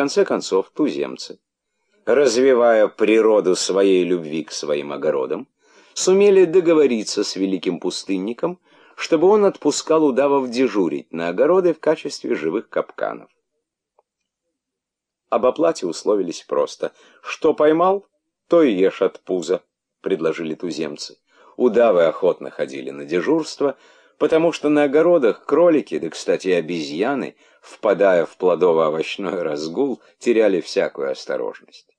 конце концов, туземцы, развивая природу своей любви к своим огородам, сумели договориться с великим пустынником, чтобы он отпускал удавов дежурить на огороды в качестве живых капканов. Об оплате условились просто. Что поймал, то и ешь от пуза, предложили туземцы. Удавы охотно ходили на дежурство, потому что на огородах кролики, да, кстати, обезьяны, впадая в плодово-овощной разгул, теряли всякую осторожность.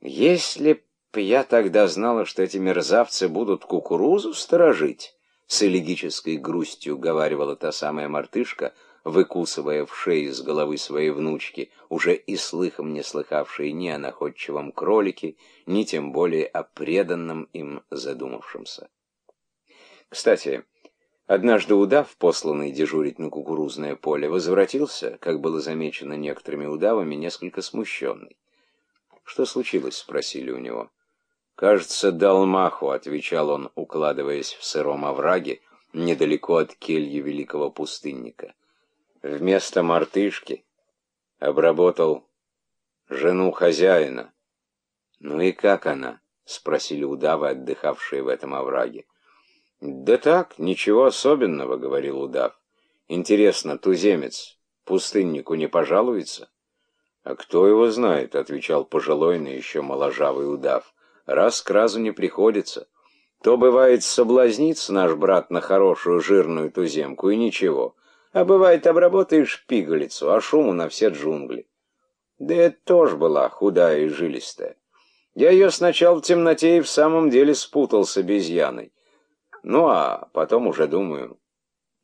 Если б я тогда знала, что эти мерзавцы будут кукурузу сторожить, с элегической грустью говаривала та самая мартышка, выкусывая в шею с головы своей внучки, уже и слыхом не слыхавшей ни о находчивом кролике, ни тем более о преданном им задумавшемся. Кстати, однажды удав, посланный дежурить на кукурузное поле, возвратился, как было замечено некоторыми удавами, несколько смущенный. «Что случилось?» — спросили у него. «Кажется, дал маху», — отвечал он, укладываясь в сыром овраге, недалеко от кельи великого пустынника вместо мартышки обработал жену хозяина. «Ну и как она?» — спросили удавы, отдыхавшие в этом овраге. «Да так, ничего особенного», — говорил удав. «Интересно, туземец пустыннику не пожалуется?» «А кто его знает?» — отвечал пожилой, но еще моложавый удав. «Раз к разу не приходится. То, бывает, соблазнится наш брат на хорошую жирную туземку, и ничего. А бывает, обработаешь пигалицу, а шуму на все джунгли. Да это тоже была худая и жилистая. Я ее сначала в темноте и в самом деле спутал с обезьяной. Ну, а потом уже думаю,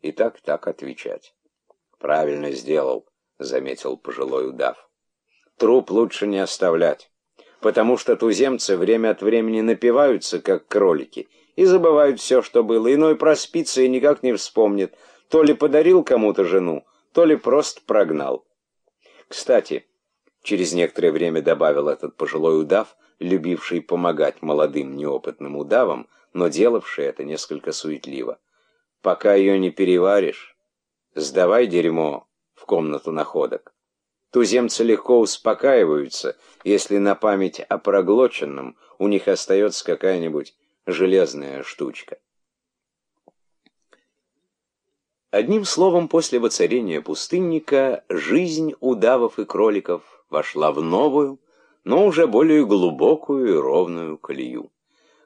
и так так отвечать. Правильно сделал, заметил пожилой удав. Труп лучше не оставлять, потому что туземцы время от времени напиваются, как кролики, и забывают все, что было. Иной проспится и никак не вспомнит, то ли подарил кому-то жену, то ли просто прогнал. Кстати, через некоторое время добавил этот пожилой удав, любивший помогать молодым неопытным удавам, но делавший это несколько суетливо. Пока ее не переваришь, сдавай дерьмо в комнату находок. Туземцы легко успокаиваются, если на память о проглоченном у них остается какая-нибудь железная штучка. Одним словом, после воцарения пустынника жизнь удавов и кроликов вошла в новую, но уже более глубокую и ровную колею.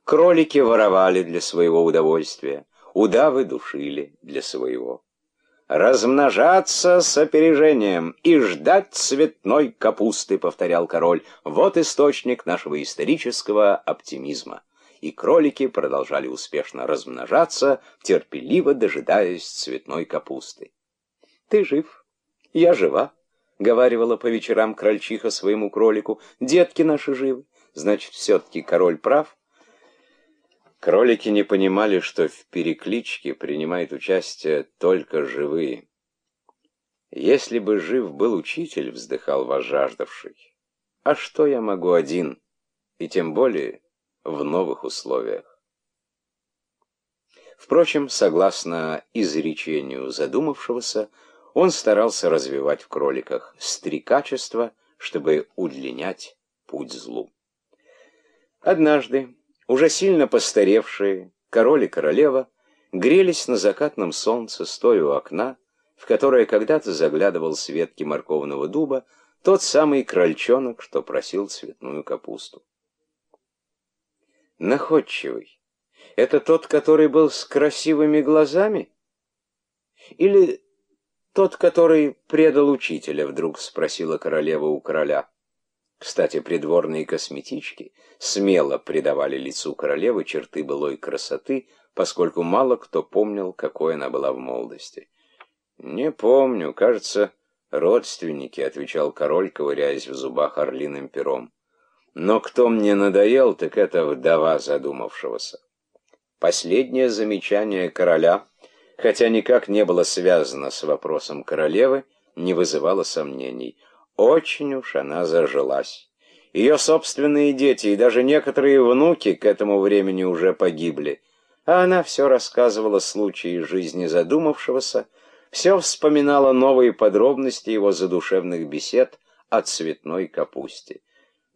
Кролики воровали для своего удовольствия, удавы душили для своего. «Размножаться с опережением и ждать цветной капусты», — повторял король, — «вот источник нашего исторического оптимизма» и кролики продолжали успешно размножаться, терпеливо дожидаясь цветной капусты. «Ты жив, я жива», — говаривала по вечерам крольчиха своему кролику. «Детки наши живы, значит, все-таки король прав». Кролики не понимали, что в перекличке принимают участие только живые. «Если бы жив был учитель», — вздыхал возжаждавший, — «а что я могу один, и тем более в новых условиях. Впрочем, согласно изречению задумавшегося, он старался развивать в кроликах стрекачество, чтобы удлинять путь злу. Однажды, уже сильно постаревшие, король и королева грелись на закатном солнце, стоя у окна, в которое когда-то заглядывал с ветки морковного дуба тот самый крольчонок, что просил цветную капусту. Находчивый. Это тот, который был с красивыми глазами? Или тот, который предал учителя, вдруг спросила королева у короля. Кстати, придворные косметички смело придавали лицу королевы черты былой красоты, поскольку мало кто помнил, какой она была в молодости. «Не помню, кажется, родственники», — отвечал король, ковыряясь в зубах орлиным пером. Но кто мне надоел, так это вдова задумавшегося. Последнее замечание короля, хотя никак не было связано с вопросом королевы, не вызывало сомнений. Очень уж она зажилась. Ее собственные дети и даже некоторые внуки к этому времени уже погибли, а она все рассказывала случаи жизни задумавшегося, все вспоминала новые подробности его задушевных бесед, о цветной капусте.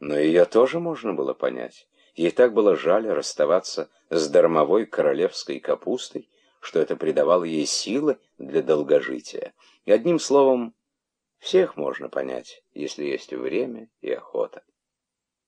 Но ее тоже можно было понять. Ей так было жаль расставаться с дармовой королевской капустой, что это придавало ей силы для долгожития. И одним словом, всех можно понять, если есть время и охота.